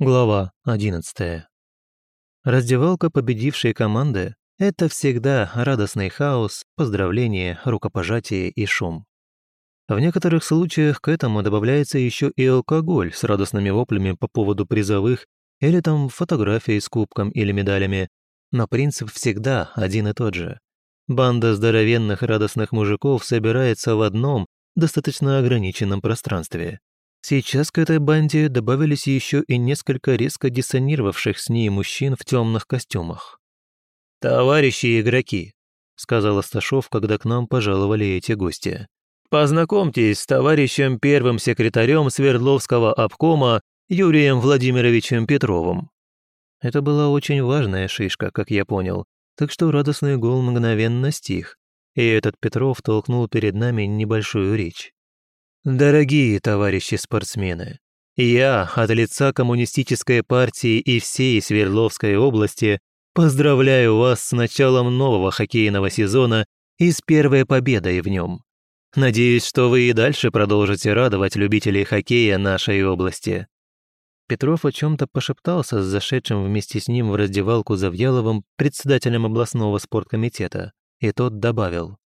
Глава 11. Раздевалка победившей команды – это всегда радостный хаос, поздравления, рукопожатие и шум. В некоторых случаях к этому добавляется еще и алкоголь с радостными воплями по поводу призовых или там фотографии с кубком или медалями, но принцип всегда один и тот же. Банда здоровенных радостных мужиков собирается в одном, достаточно ограниченном пространстве. Сейчас к этой банде добавились еще и несколько резко диссонировавших с ней мужчин в темных костюмах. «Товарищи игроки», — сказал Асташов, когда к нам пожаловали эти гости. «Познакомьтесь с товарищем первым секретарем Свердловского обкома Юрием Владимировичем Петровым». Это была очень важная шишка, как я понял, так что радостный гул мгновенно стих, и этот Петров толкнул перед нами небольшую речь. Дорогие товарищи спортсмены, я от лица Коммунистической партии и всей Свердловской области поздравляю вас с началом нового хоккейного сезона и с первой победой в нем. Надеюсь, что вы и дальше продолжите радовать любителей хоккея нашей области. Петров о чем-то пошептался с зашедшим вместе с ним в раздевалку Завьяловым председателем областного спорткомитета, и тот добавил.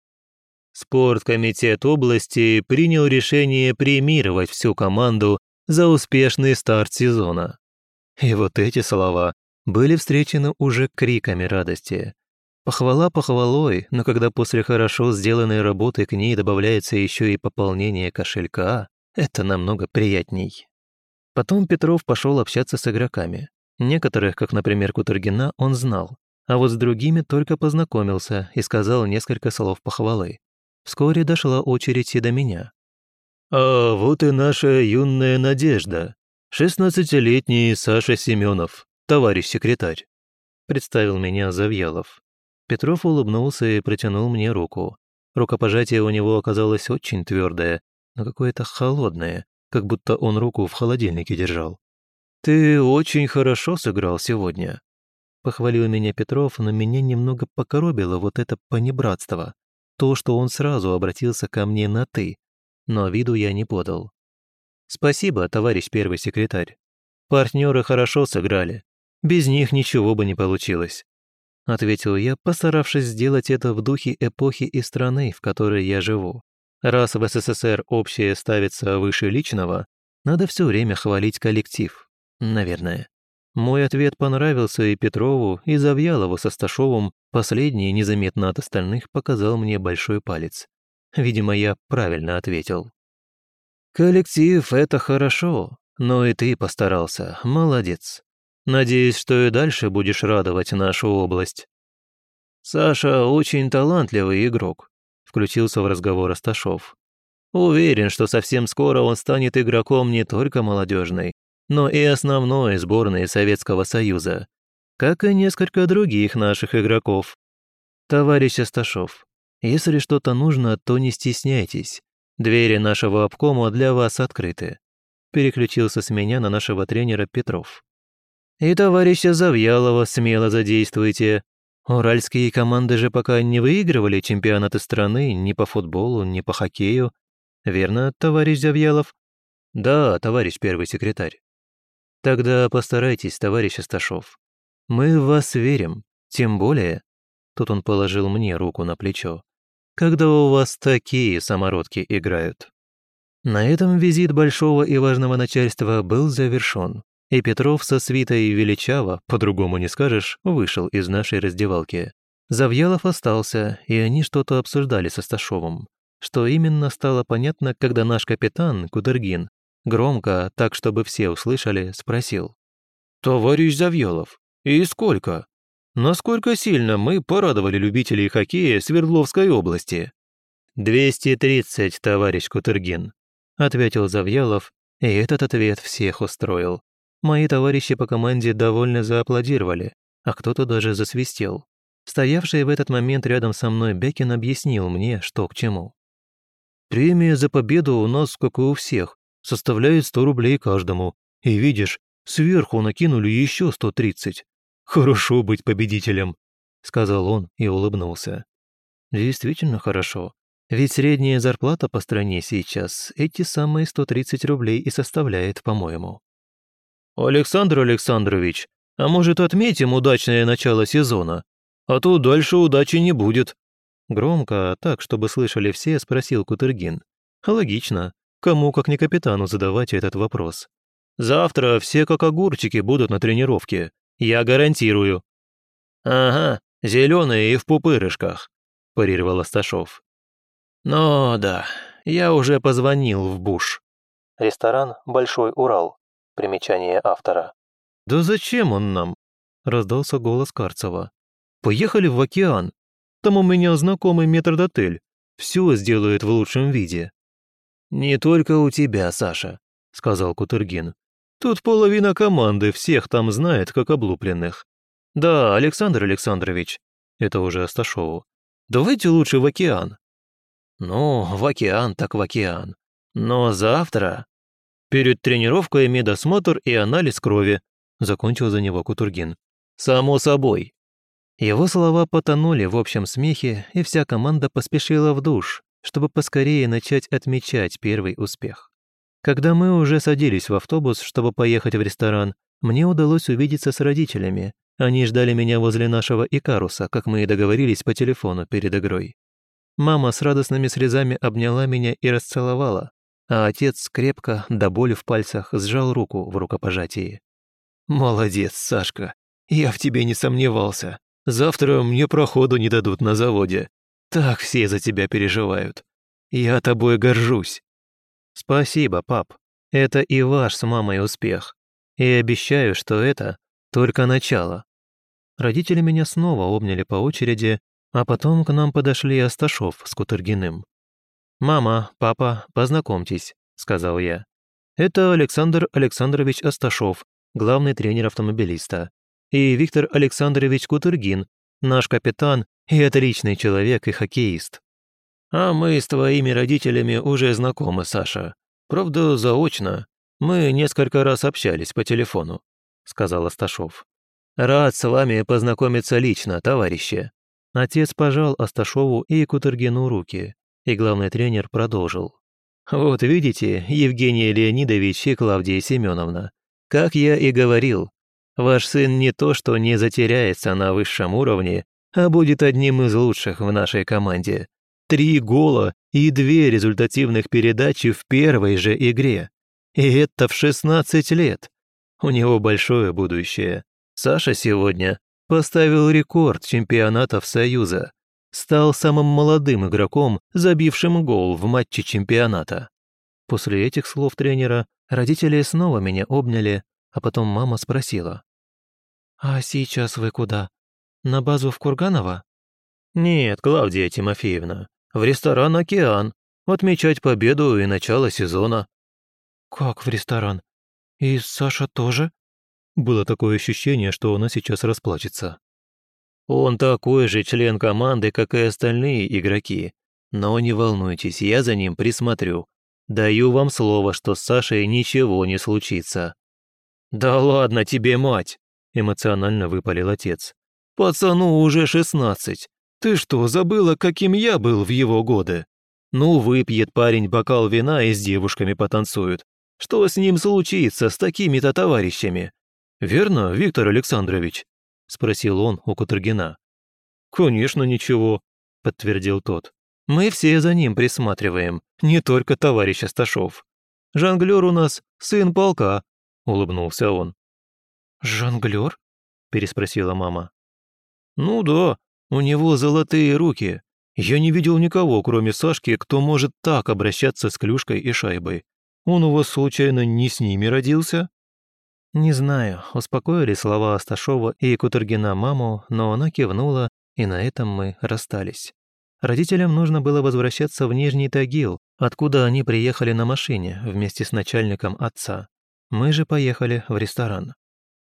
Спорткомитет области принял решение премировать всю команду за успешный старт сезона. И вот эти слова были встречены уже криками радости. Похвала похвалой, но когда после хорошо сделанной работы к ней добавляется еще и пополнение кошелька, это намного приятней. Потом Петров пошел общаться с игроками. Некоторых, как, например, Кутергина, он знал, а вот с другими только познакомился и сказал несколько слов похвалы. Вскоре дошла очередь и до меня. «А вот и наша юная надежда. Шестнадцатилетний Саша Семенов, товарищ секретарь», представил меня Завьялов. Петров улыбнулся и протянул мне руку. Рукопожатие у него оказалось очень твердое, но какое-то холодное, как будто он руку в холодильнике держал. «Ты очень хорошо сыграл сегодня», — похвалил меня Петров, но меня немного покоробило вот это понебратство то, что он сразу обратился ко мне на «ты», но виду я не подал. «Спасибо, товарищ первый секретарь. Партнеры хорошо сыграли. Без них ничего бы не получилось», — ответил я, постаравшись сделать это в духе эпохи и страны, в которой я живу. Раз в СССР общее ставится выше личного, надо все время хвалить коллектив. Наверное. Мой ответ понравился и Петрову, и Завьялову со Сташовым. Последний, незаметно от остальных, показал мне большой палец. Видимо, я правильно ответил. «Коллектив — это хорошо, но и ты постарался, молодец. Надеюсь, что и дальше будешь радовать нашу область». «Саша очень талантливый игрок», — включился в разговор Асташов. «Уверен, что совсем скоро он станет игроком не только молодежной, но и основной сборной Советского Союза, как и несколько других наших игроков. Товарищ Асташов, если что-то нужно, то не стесняйтесь. Двери нашего обкома для вас открыты. Переключился с меня на нашего тренера Петров. И товарища Завьялова смело задействуйте. Уральские команды же пока не выигрывали чемпионаты страны ни по футболу, ни по хоккею. Верно, товарищ Завьялов? Да, товарищ первый секретарь. Тогда постарайтесь, товарищ Асташов. Мы в вас верим, тем более...» Тут он положил мне руку на плечо. «Когда у вас такие самородки играют». На этом визит большого и важного начальства был завершен, и Петров со свитой величаво, по-другому не скажешь, вышел из нашей раздевалки. Завьялов остался, и они что-то обсуждали со Сташовым. Что именно стало понятно, когда наш капитан, Кудергин, Громко, так чтобы все услышали, спросил. «Товарищ Завьелов, и сколько? Насколько сильно мы порадовали любителей хоккея Свердловской области?» «230, товарищ Кутергин», — ответил Завьялов, и этот ответ всех устроил. Мои товарищи по команде довольно зааплодировали, а кто-то даже засвистел. Стоявший в этот момент рядом со мной Бекин объяснил мне, что к чему. «Премия за победу у нас, как и у всех, составляет 100 рублей каждому. И видишь, сверху накинули еще 130. Хорошо быть победителем», — сказал он и улыбнулся. «Действительно хорошо. Ведь средняя зарплата по стране сейчас эти самые 130 рублей и составляет, по-моему». «Александр Александрович, а может отметим удачное начало сезона? А то дальше удачи не будет». Громко, так, чтобы слышали все, спросил Кутергин. Логично. Кому, как не капитану, задавать этот вопрос. Завтра все как огурчики будут на тренировке. Я гарантирую». «Ага, зеленые и в пупырышках», – парировал Асташов. «Ну да, я уже позвонил в Буш». Ресторан «Большой Урал». Примечание автора. «Да зачем он нам?» – раздался голос Карцева. «Поехали в океан. Там у меня знакомый метрдотель. Все сделает в лучшем виде». «Не только у тебя, Саша», – сказал Кутергин. «Тут половина команды всех там знает, как облупленных. Да, Александр Александрович, это уже Асташову, давайте лучше в океан». «Ну, в океан так в океан. Но завтра...» «Перед тренировкой медосмотр и анализ крови», закончил за него Кутургин. «Само собой». Его слова потонули в общем смехе, и вся команда поспешила в душ, чтобы поскорее начать отмечать первый успех. Когда мы уже садились в автобус, чтобы поехать в ресторан, мне удалось увидеться с родителями. Они ждали меня возле нашего Икаруса, как мы и договорились по телефону перед игрой. Мама с радостными слезами обняла меня и расцеловала, а отец крепко, до боли в пальцах, сжал руку в рукопожатии. «Молодец, Сашка, я в тебе не сомневался. Завтра мне проходу не дадут на заводе. Так все за тебя переживают. Я тобой горжусь». «Спасибо, пап. Это и ваш с мамой успех. И обещаю, что это только начало». Родители меня снова обняли по очереди, а потом к нам подошли Асташов с Кутергиным. «Мама, папа, познакомьтесь», — сказал я. «Это Александр Александрович Асташов, главный тренер автомобилиста, и Виктор Александрович Кутергин, наш капитан и отличный человек и хоккеист». «А мы с твоими родителями уже знакомы, Саша. Правда, заочно. Мы несколько раз общались по телефону», — сказал Асташов. «Рад с вами познакомиться лично, товарищи». Отец пожал Асташову и Кутергину руки, и главный тренер продолжил. «Вот видите, Евгений Леонидович и Клавдия Семеновна, как я и говорил, ваш сын не то что не затеряется на высшем уровне, а будет одним из лучших в нашей команде. Три гола и две результативных передачи в первой же игре. И это в 16 лет. У него большое будущее. Саша сегодня поставил рекорд чемпионатов Союза. Стал самым молодым игроком, забившим гол в матче чемпионата. После этих слов тренера родители снова меня обняли, а потом мама спросила. «А сейчас вы куда? На базу в Курганово?» «Нет, Клавдия Тимофеевна, в ресторан «Океан», отмечать победу и начало сезона». «Как в ресторан? И Саша тоже?» Было такое ощущение, что она сейчас расплачется. Он такой же член команды, как и остальные игроки. Но не волнуйтесь, я за ним присмотрю. Даю вам слово, что с Сашей ничего не случится». «Да ладно тебе, мать!» – эмоционально выпалил отец. «Пацану уже шестнадцать. Ты что, забыла, каким я был в его годы? Ну, выпьет парень бокал вина и с девушками потанцует. Что с ним случится, с такими-то товарищами? «Верно, Виктор Александрович?» – спросил он у Кутергина. «Конечно, ничего», – подтвердил тот. «Мы все за ним присматриваем, не только товарищ Асташов. Жонглер у нас сын полка», – улыбнулся он. «Жонглер?» – переспросила мама. «Ну да, у него золотые руки. Я не видел никого, кроме Сашки, кто может так обращаться с клюшкой и шайбой. Он у вас, случайно, не с ними родился?» Не знаю, успокоили слова Асташова и Кутергина маму, но она кивнула, и на этом мы расстались. Родителям нужно было возвращаться в Нижний Тагил, откуда они приехали на машине вместе с начальником отца. Мы же поехали в ресторан.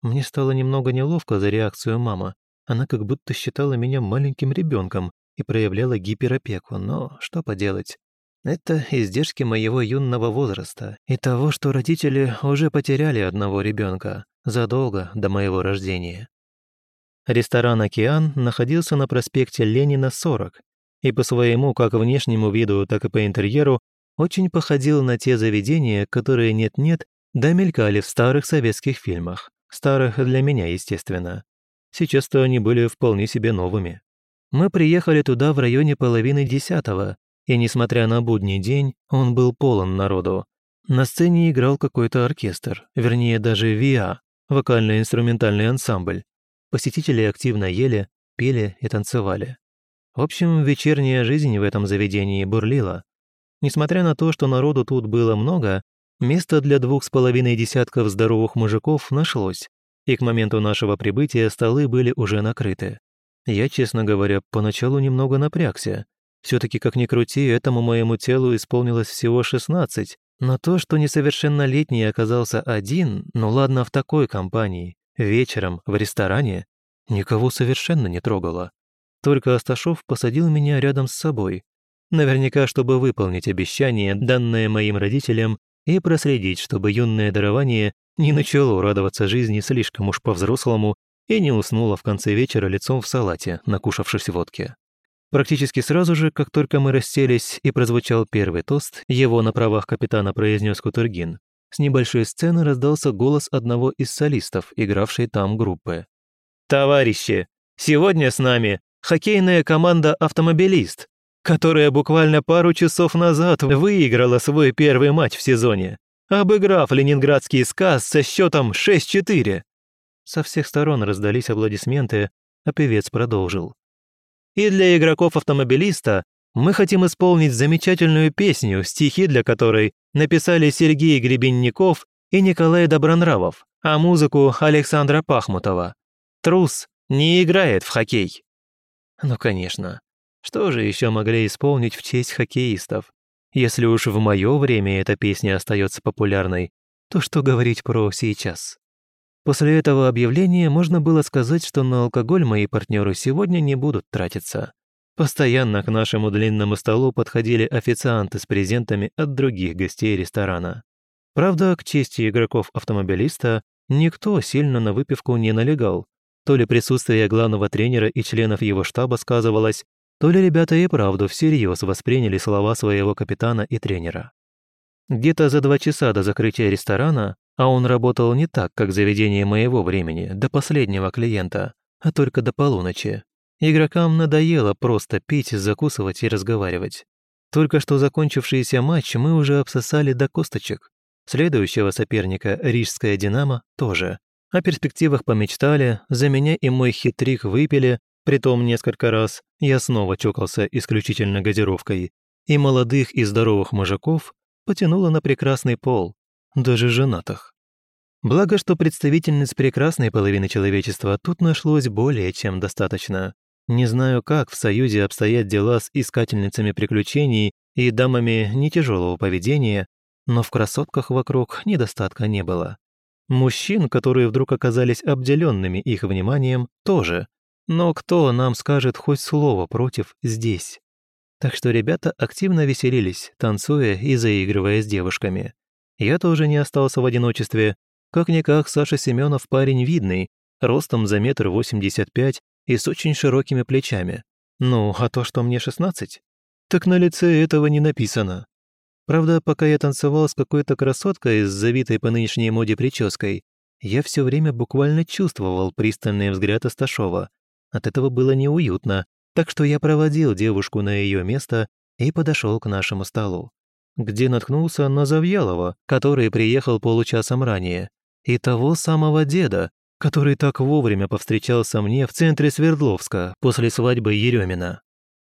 Мне стало немного неловко за реакцию мамы. Она как будто считала меня маленьким ребенком и проявляла гиперопеку, но что поделать. Это издержки моего юного возраста и того, что родители уже потеряли одного ребенка задолго до моего рождения. Ресторан «Океан» находился на проспекте Ленина, 40, и по своему как внешнему виду, так и по интерьеру очень походил на те заведения, которые нет-нет, да мелькали в старых советских фильмах. Старых для меня, естественно. Сейчас-то они были вполне себе новыми. Мы приехали туда в районе половины десятого, и, несмотря на будний день, он был полон народу. На сцене играл какой-то оркестр, вернее даже ВИА, вокально-инструментальный ансамбль. Посетители активно ели, пели и танцевали. В общем, вечерняя жизнь в этом заведении бурлила. Несмотря на то, что народу тут было много, место для двух с половиной десятков здоровых мужиков нашлось, и к моменту нашего прибытия столы были уже накрыты. Я, честно говоря, поначалу немного напрягся. все таки как ни крути, этому моему телу исполнилось всего 16, но то, что несовершеннолетний оказался один, ну ладно, в такой компании, вечером, в ресторане, никого совершенно не трогало. Только Асташов посадил меня рядом с собой. Наверняка, чтобы выполнить обещание, данное моим родителям, и проследить, чтобы юное дарование не начало радоваться жизни слишком уж по-взрослому и не уснуло в конце вечера лицом в салате, накушавшись водки. Практически сразу же, как только мы расселись и прозвучал первый тост, его на правах капитана произнес Кутергин, с небольшой сцены раздался голос одного из солистов, игравшей там группы. «Товарищи, сегодня с нами хоккейная команда «Автомобилист», которая буквально пару часов назад выиграла свой первый матч в сезоне, обыграв ленинградский сказ со счетом 6-4. Со всех сторон раздались аплодисменты, а певец продолжил. И для игроков-автомобилиста мы хотим исполнить замечательную песню, стихи для которой написали Сергей Гребенников и Николай Добронравов, а музыку Александра Пахмутова. Трус не играет в хоккей. Ну, конечно. Что же еще могли исполнить в честь хоккеистов? Если уж в мое время эта песня остается популярной, то что говорить про сейчас? После этого объявления можно было сказать, что на алкоголь мои партнеры сегодня не будут тратиться. Постоянно к нашему длинному столу подходили официанты с презентами от других гостей ресторана. Правда, к чести игроков-автомобилиста, никто сильно на выпивку не налегал, то ли присутствие главного тренера и членов его штаба сказывалось, то ли ребята и правду всерьез восприняли слова своего капитана и тренера. Где-то за два часа до закрытия ресторана, а он работал не так, как заведение моего времени, до последнего клиента, а только до полуночи, игрокам надоело просто пить, закусывать и разговаривать. Только что закончившийся матч мы уже обсосали до косточек. Следующего соперника, Рижская «Динамо», тоже. О перспективах помечтали, за меня и мой хитрик выпили, притом несколько раз, я снова чокался исключительно газировкой, и молодых и здоровых мужиков потянуло на прекрасный пол, даже женатых. Благо, что представительниц прекрасной половины человечества тут нашлось более чем достаточно. Не знаю, как в Союзе обстоят дела с искательницами приключений и дамами нетяжелого поведения, но в красотках вокруг недостатка не было. Мужчин, которые вдруг оказались обделенными их вниманием, тоже. Но кто нам скажет хоть слово против здесь? Так что ребята активно веселились, танцуя и заигрывая с девушками. Я тоже не остался в одиночестве. Как-никак Саша Семенов парень видный, ростом за метр восемьдесят пять и с очень широкими плечами. Ну, а то, что мне шестнадцать? Так на лице этого не написано. Правда, пока я танцевал с какой-то красоткой с завитой по нынешней моде прической, я все время буквально чувствовал пристальный взгляд Асташова. От этого было неуютно, так что я проводил девушку на ее место и подошел к нашему столу, где наткнулся на Завьялова, который приехал получасом ранее, и того самого деда, который так вовремя повстречался мне в центре Свердловска после свадьбы Еремина.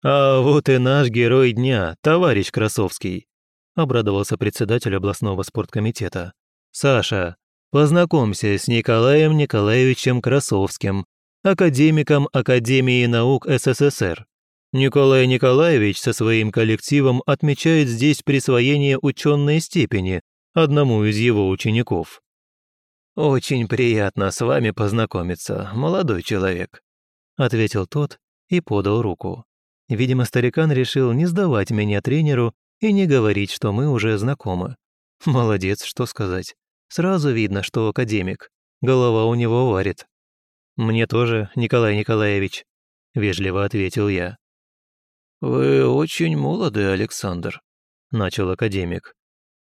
«А вот и наш герой дня, товарищ Красовский обрадовался председатель областного спорткомитета. «Саша, познакомься с Николаем Николаевичем Красовским, академиком Академии наук СССР. Николай Николаевич со своим коллективом отмечает здесь присвоение ученой степени одному из его учеников. «Очень приятно с вами познакомиться, молодой человек», ответил тот и подал руку. Видимо, старикан решил не сдавать меня тренеру и не говорить, что мы уже знакомы. Молодец, что сказать. Сразу видно, что академик. Голова у него варит. «Мне тоже, Николай Николаевич», — вежливо ответил я. «Вы очень молоды, Александр», — начал академик.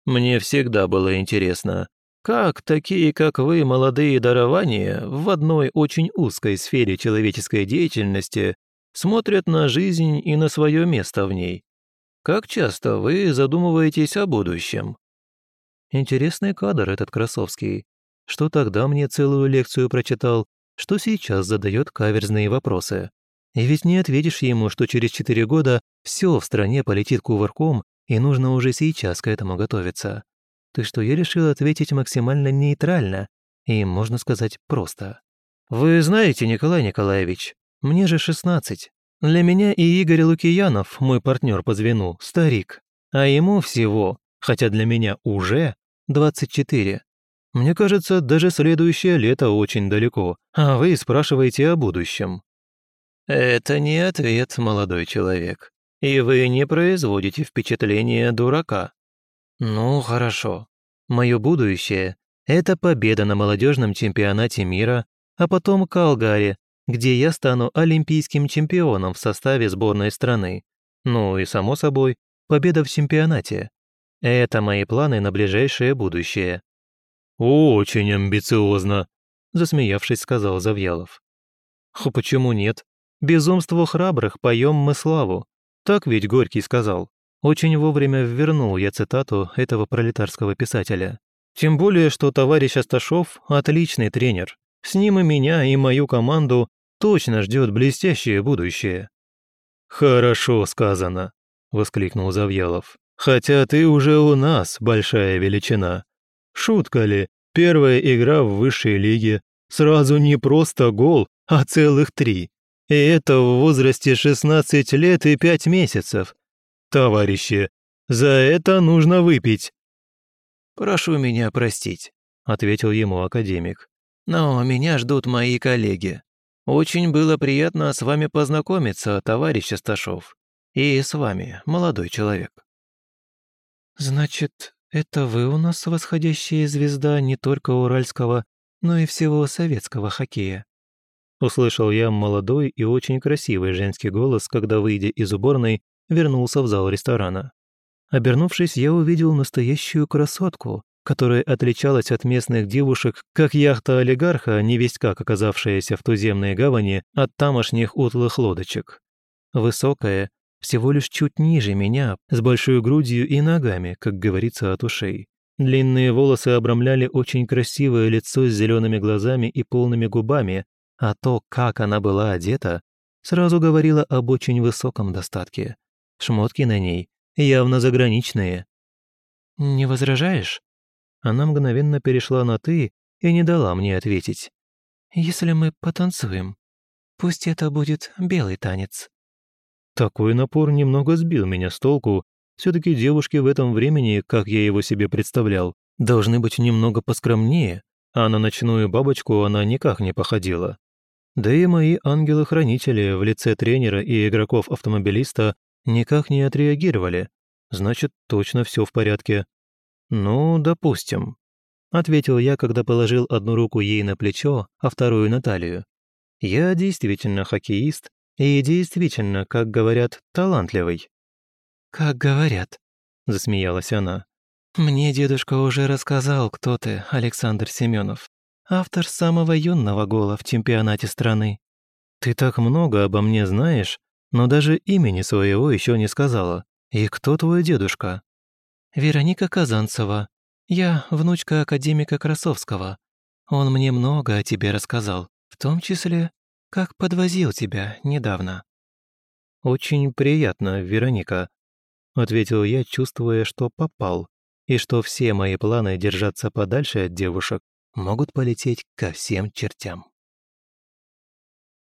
«Мне всегда было интересно, Как такие, как вы, молодые дарования, в одной очень узкой сфере человеческой деятельности смотрят на жизнь и на свое место в ней? Как часто вы задумываетесь о будущем? Интересный кадр этот Красовский. Что тогда мне целую лекцию прочитал, что сейчас задает каверзные вопросы. И ведь не ответишь ему, что через четыре года все в стране полетит кувырком, и нужно уже сейчас к этому готовиться. Ты что, я решил ответить максимально нейтрально и, можно сказать, просто. Вы знаете, Николай Николаевич, мне же 16. Для меня и Игорь Лукиянов, мой партнер по звену, старик. А ему всего, хотя для меня уже, 24. Мне кажется, даже следующее лето очень далеко, а вы спрашиваете о будущем. Это не ответ, молодой человек. И вы не производите впечатление дурака. Ну, хорошо. Мое будущее – это победа на молодежном чемпионате мира, а потом Калгари, где я стану олимпийским чемпионом в составе сборной страны. Ну и, само собой, победа в чемпионате. Это мои планы на ближайшее будущее. «Очень амбициозно», – засмеявшись, сказал Завьялов. «А почему нет? Безумству храбрых поем мы славу. Так ведь Горький сказал. Очень вовремя ввернул я цитату этого пролетарского писателя. Тем более, что товарищ Асташов – отличный тренер. С ним и меня, и мою команду точно ждет блестящее будущее. «Хорошо сказано», – воскликнул Завьялов. «Хотя ты уже у нас большая величина. Шутка ли, первая игра в высшей лиге, сразу не просто гол, а целых три. И это в возрасте 16 лет и 5 месяцев. Товарищи, за это нужно выпить». «Прошу меня простить», — ответил ему академик. «Но меня ждут мои коллеги. Очень было приятно с вами познакомиться, товарищ Асташов. И с вами, молодой человек». «Значит, это вы у нас восходящая звезда не только уральского, но и всего советского хоккея?» Услышал я молодой и очень красивый женский голос, когда, выйдя из уборной, вернулся в зал ресторана. Обернувшись, я увидел настоящую красотку, которая отличалась от местных девушек, как яхта олигарха, невесть как оказавшаяся в туземной гавани, от тамошних утлых лодочек. Высокая, всего лишь чуть ниже меня, с большой грудью и ногами, как говорится, от ушей. Длинные волосы обрамляли очень красивое лицо с зелеными глазами и полными губами, а то, как она была одета, сразу говорило об очень высоком достатке. Шмотки на ней явно заграничные. «Не возражаешь?» Она мгновенно перешла на «ты» и не дала мне ответить. «Если мы потанцуем, пусть это будет белый танец». Такой напор немного сбил меня с толку. все таки девушки в этом времени, как я его себе представлял, должны быть немного поскромнее, а на ночную бабочку она никак не походила. Да и мои ангелы-хранители в лице тренера и игроков-автомобилиста никак не отреагировали. Значит, точно все в порядке. Ну, допустим. Ответил я, когда положил одну руку ей на плечо, а вторую на талию. Я действительно хоккеист и действительно, как говорят, талантливый. «Как говорят», — засмеялась она. «Мне дедушка уже рассказал, кто ты, Александр Семенов автор самого юного гола в чемпионате страны. Ты так много обо мне знаешь, но даже имени своего еще не сказала. И кто твой дедушка? Вероника Казанцева. Я внучка академика Красовского. Он мне много о тебе рассказал, в том числе, как подвозил тебя недавно. Очень приятно, Вероника, ответил я, чувствуя, что попал, и что все мои планы держаться подальше от девушек могут полететь ко всем чертям.